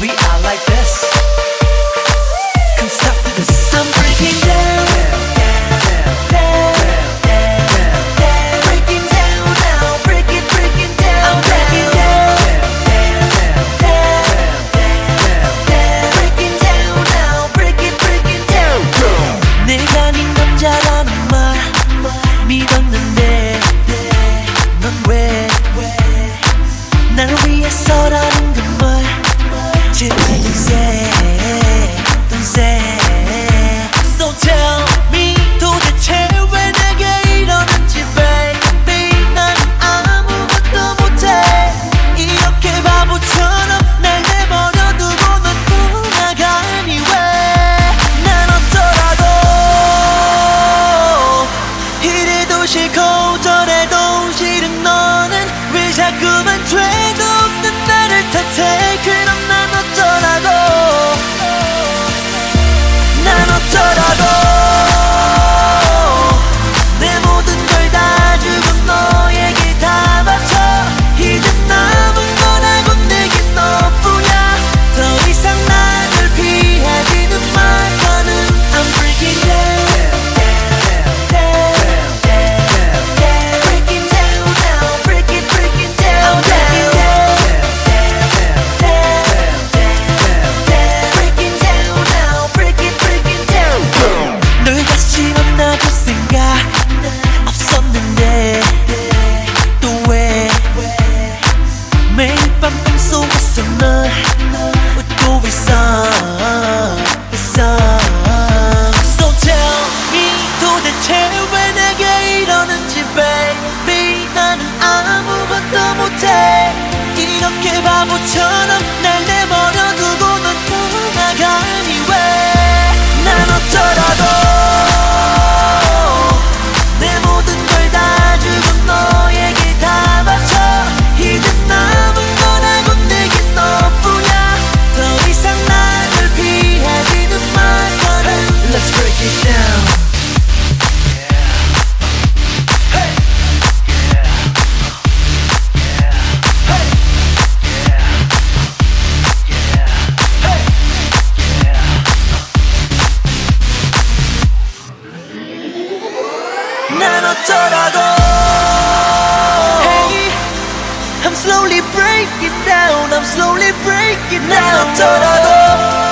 We are like this. 口的 속에서 널. 웃고 있어. 어쩌라고 Hey I'm slowly breaking down I'm slowly breaking down. 어쩌라고